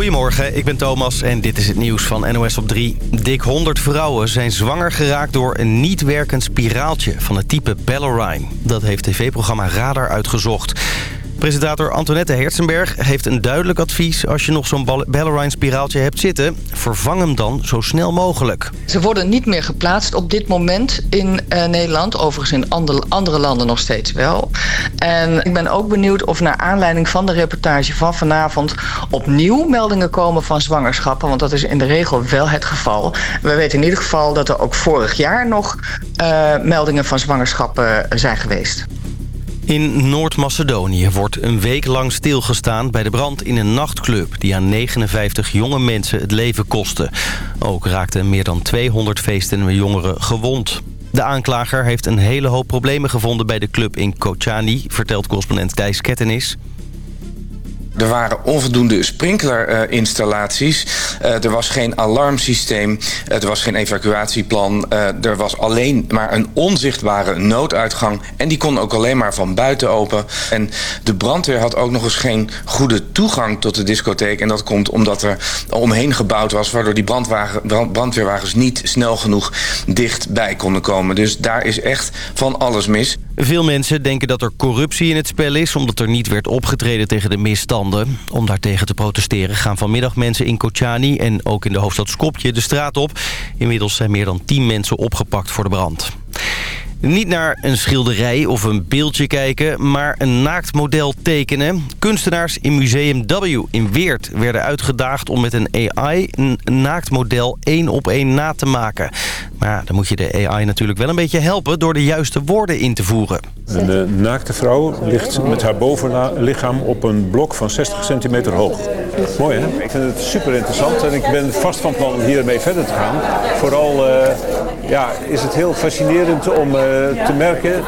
Goedemorgen, ik ben Thomas en dit is het nieuws van NOS op 3. Dik 100 vrouwen zijn zwanger geraakt door een niet werkend spiraaltje van het type Bellarine. Dat heeft tv-programma Radar uitgezocht. Presentator Antoinette Herzenberg heeft een duidelijk advies... als je nog zo'n Ballerine-spiraaltje hebt zitten. Vervang hem dan zo snel mogelijk. Ze worden niet meer geplaatst op dit moment in uh, Nederland. Overigens in andere, landen nog steeds wel. En ik ben ook benieuwd of naar aanleiding van de reportage van vanavond... opnieuw meldingen komen van zwangerschappen. Want dat is in de regel wel het geval. We weten in ieder geval dat er ook vorig jaar nog uh, meldingen van zwangerschappen zijn geweest. In Noord-Macedonië wordt een week lang stilgestaan bij de brand in een nachtclub... die aan 59 jonge mensen het leven kostte. Ook raakten meer dan 200 feestende jongeren gewond. De aanklager heeft een hele hoop problemen gevonden bij de club in Kochani... vertelt correspondent Thijs Kettenis. Er waren onvoldoende sprinklerinstallaties. Uh, er was geen alarmsysteem. Uh, er was geen evacuatieplan. Uh, er was alleen maar een onzichtbare nooduitgang. En die kon ook alleen maar van buiten open. En de brandweer had ook nog eens geen goede toegang tot de discotheek. En dat komt omdat er omheen gebouwd was... waardoor die brandweerwagens niet snel genoeg dichtbij konden komen. Dus daar is echt van alles mis. Veel mensen denken dat er corruptie in het spel is... omdat er niet werd opgetreden tegen de misstanden. Om daartegen te protesteren gaan vanmiddag mensen in Kochani... en ook in de hoofdstad Skopje de straat op. Inmiddels zijn meer dan 10 mensen opgepakt voor de brand. Niet naar een schilderij of een beeldje kijken, maar een naakt model tekenen. Kunstenaars in Museum W in Weert werden uitgedaagd om met een AI een naakt model één op één na te maken. Maar dan moet je de AI natuurlijk wel een beetje helpen door de juiste woorden in te voeren. Uh, naakte vrouw ligt met haar bovenlichaam op een blok van 60 centimeter hoog. Mooi hè? Ik vind het super interessant en ik ben vast van plan om hiermee verder te gaan. Vooral uh, ja, is het heel fascinerend om uh, te merken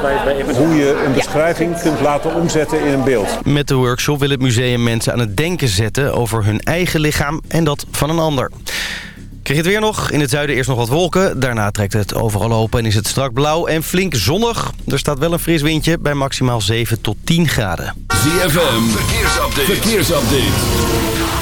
hoe je een beschrijving kunt laten omzetten in een beeld. Met de workshop wil het museum mensen aan het denken zetten over hun eigen lichaam en dat van een ander. Krijg je het weer nog? In het zuiden eerst nog wat wolken. Daarna trekt het overal open en is het strak blauw en flink zonnig. Er staat wel een fris windje bij maximaal 7 tot 10 graden. ZFM, verkeersupdate. verkeersupdate.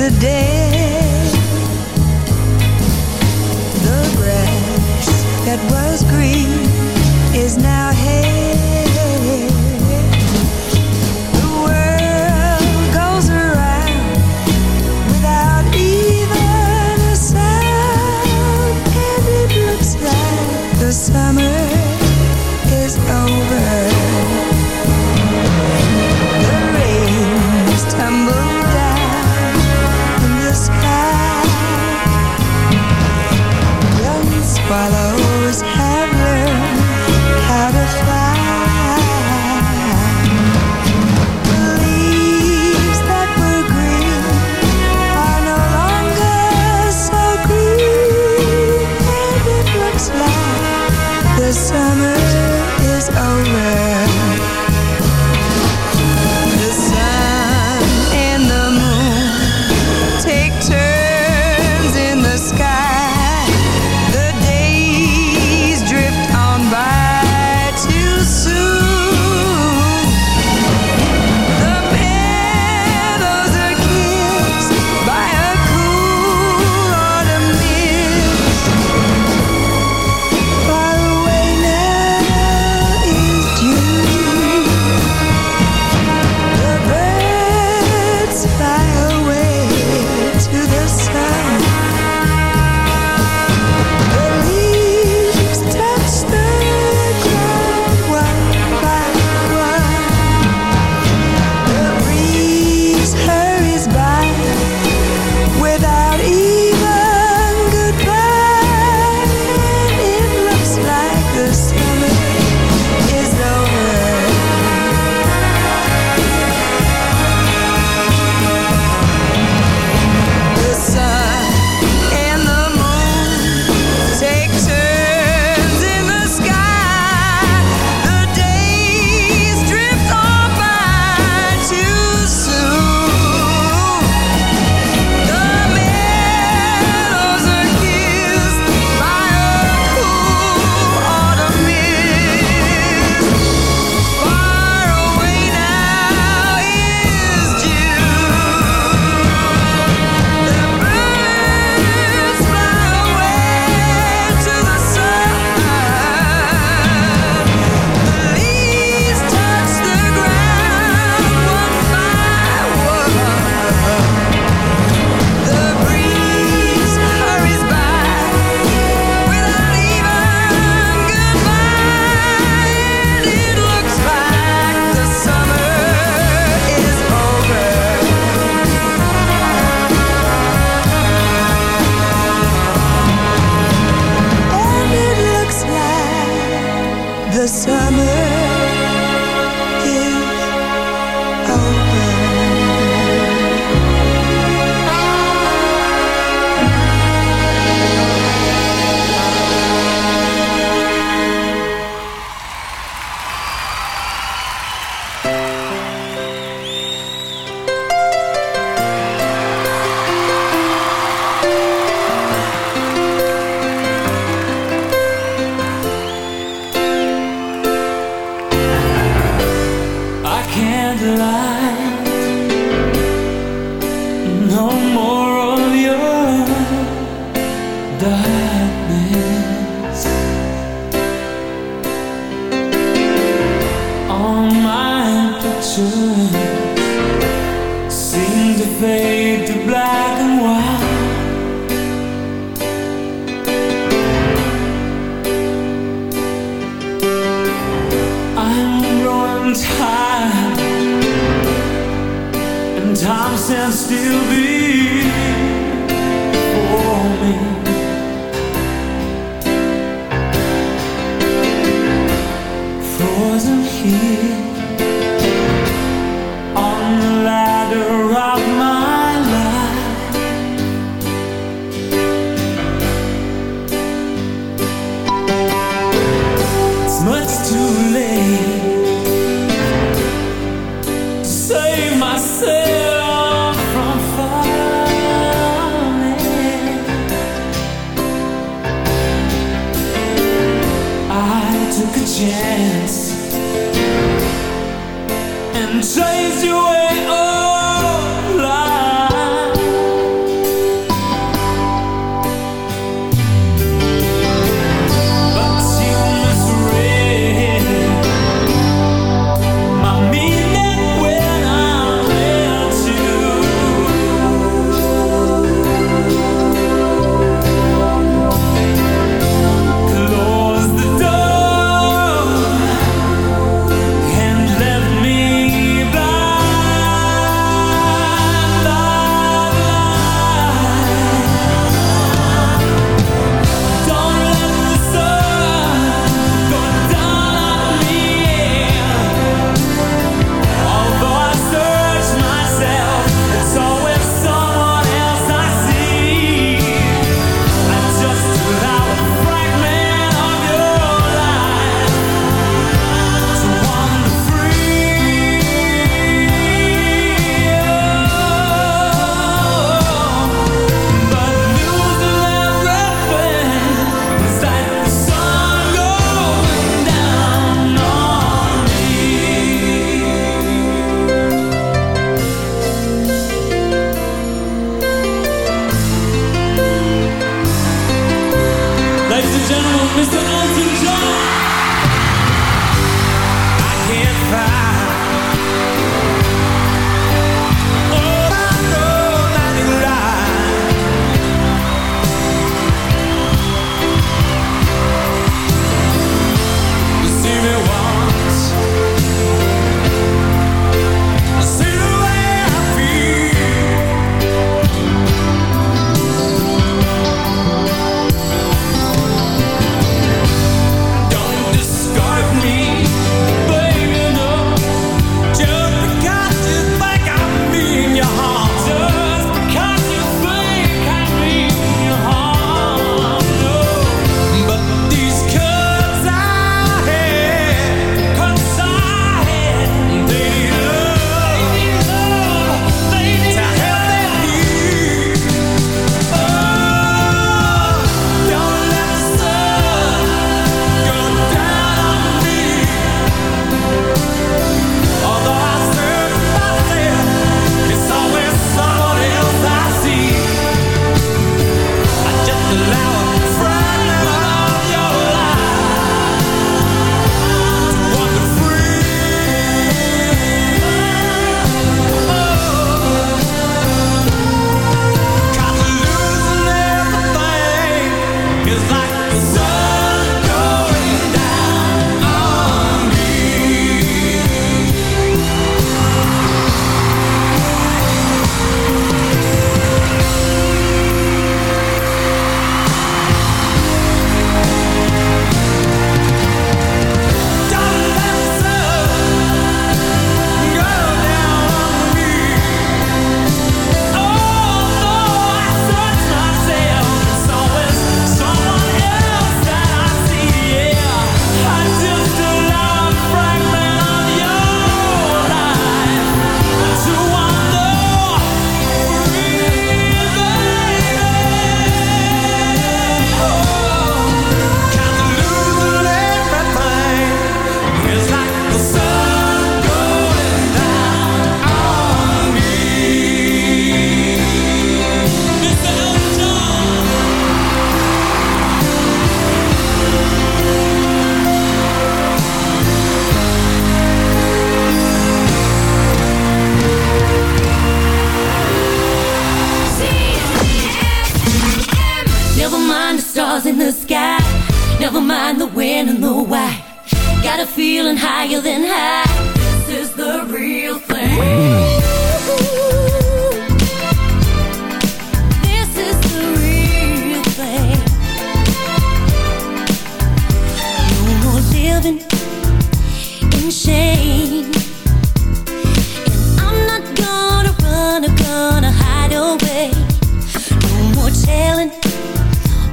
The day.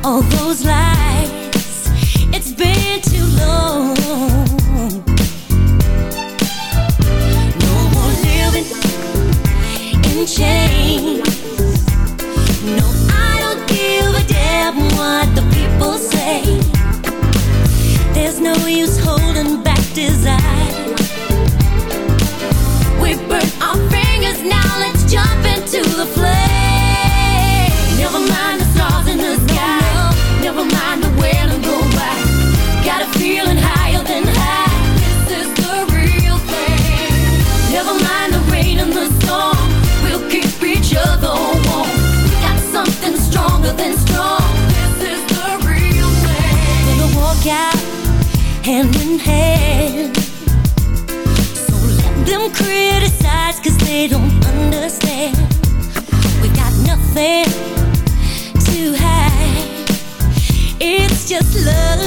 All those lies. It's been too long. No more living in chains. No, I don't give a damn what the people say. There's no use holding back desire. We our fingers, now let's jump into the flame. Understand. We got nothing to hide. It's just love.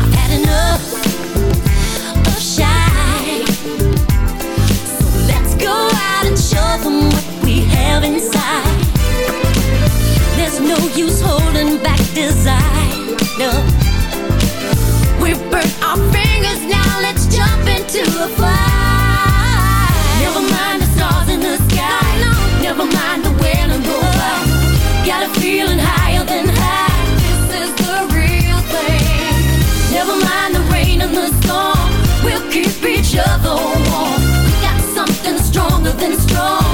I've had enough of shy. So let's go out and show them what we have inside. There's no use holding back desire. No. We've burnt our fingers, now let's jump into the fire. Never mind the stars in the sky. No, never mind Got a feeling higher than high. This is the real thing. Never mind the rain and the storm. We'll keep each other warm. We got something stronger than strong.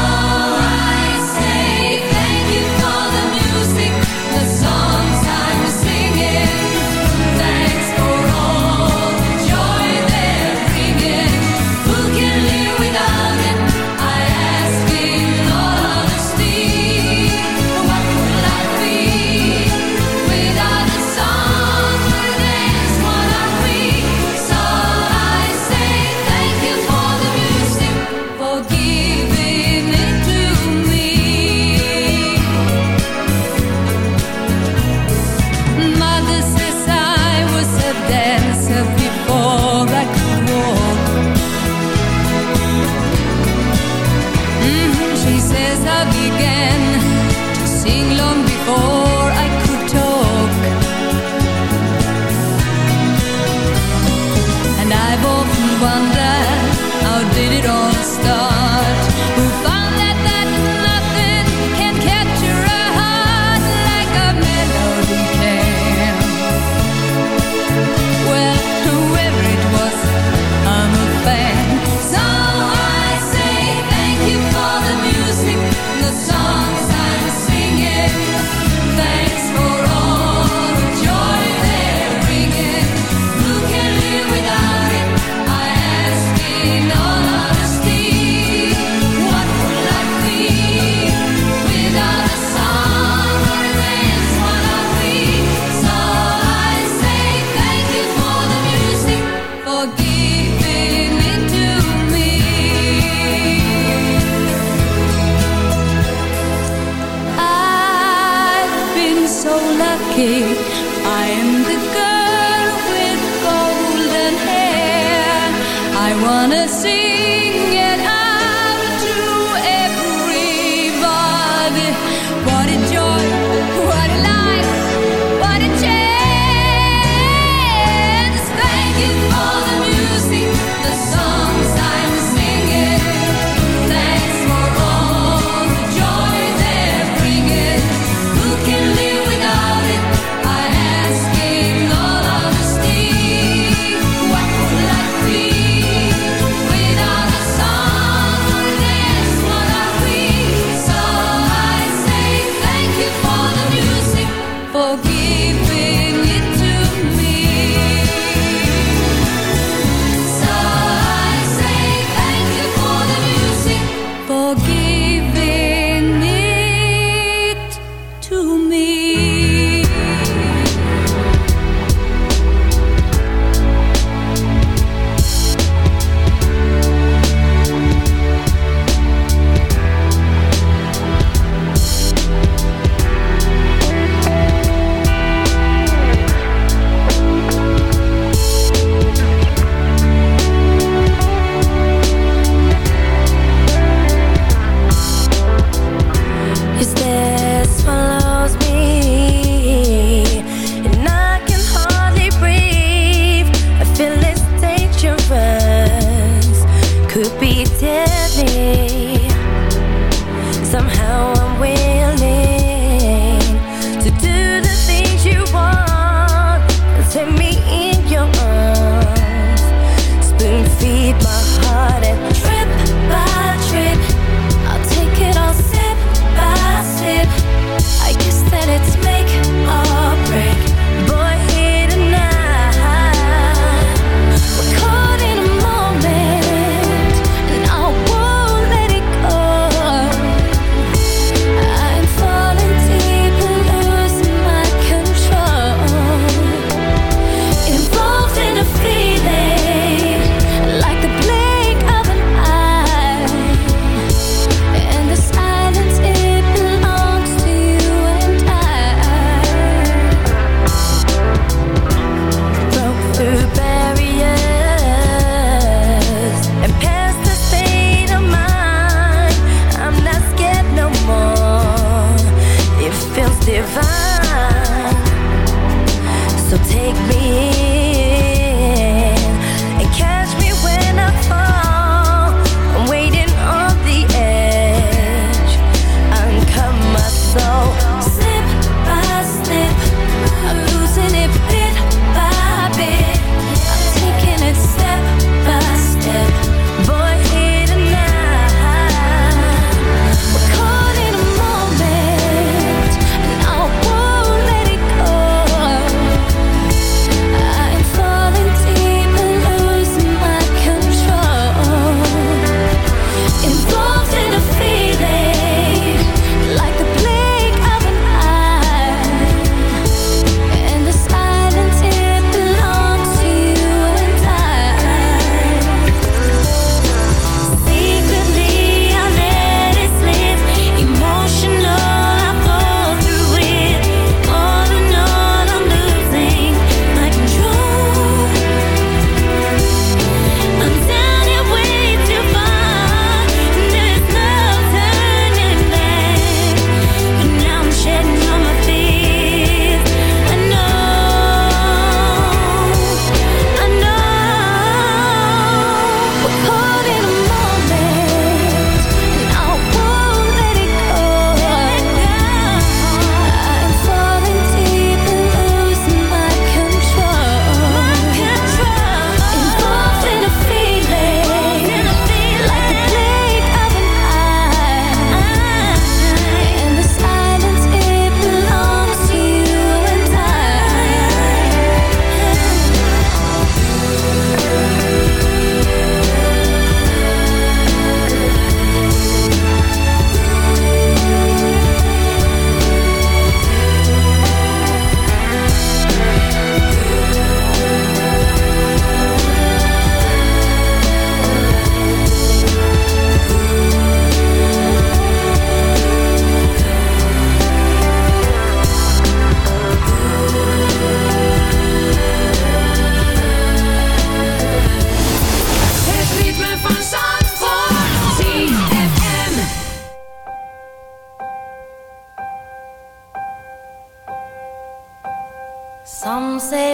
Some say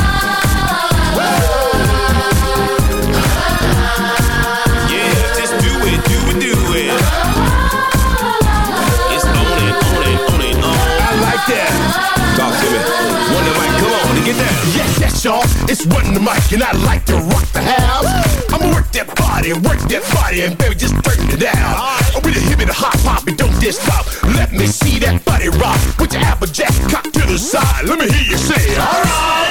It's running the mic, and I like to rock the house. I'ma work that body, work that body, and baby, just turn it down. I'm with a hip and a hot pop, and don't diss stop. Let me see that body rock. Put your applejack cock to the side. Let me hear you say, alright.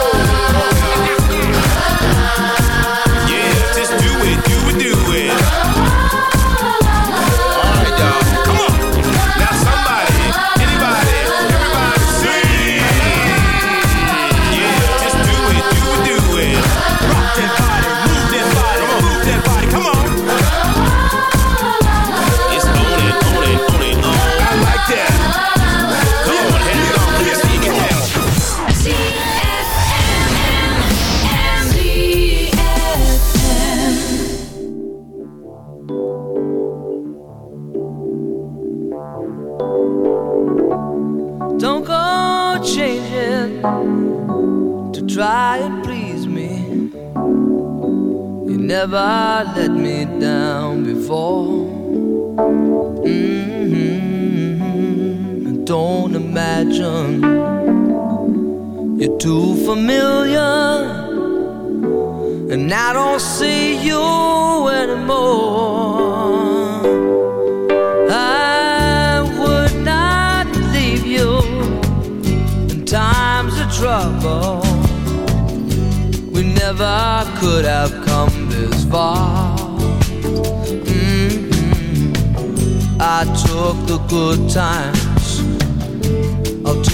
imagine you're too familiar, and I don't see you anymore. I would not leave you in times of trouble. We never could have come this far. Mhm. I took the good times.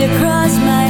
across my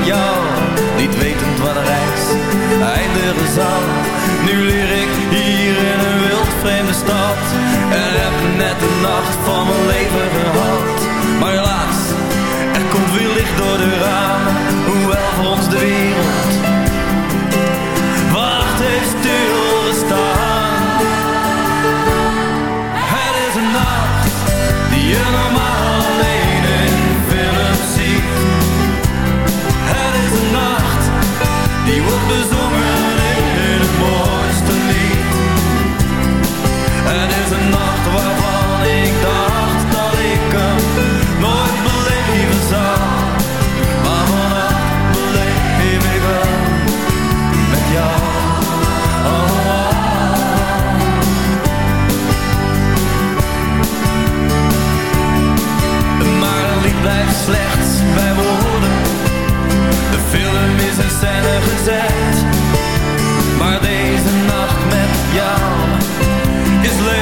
niet wetend wat er reis eindigen zal. Nu leer ik hier in een wild vreemde stad en heb net de nacht van mijn leven gehad. Maar helaas, er komt weer licht door de ramen, hoewel voor ons de wereld gezet. Maar deze nacht met jou is levensecht.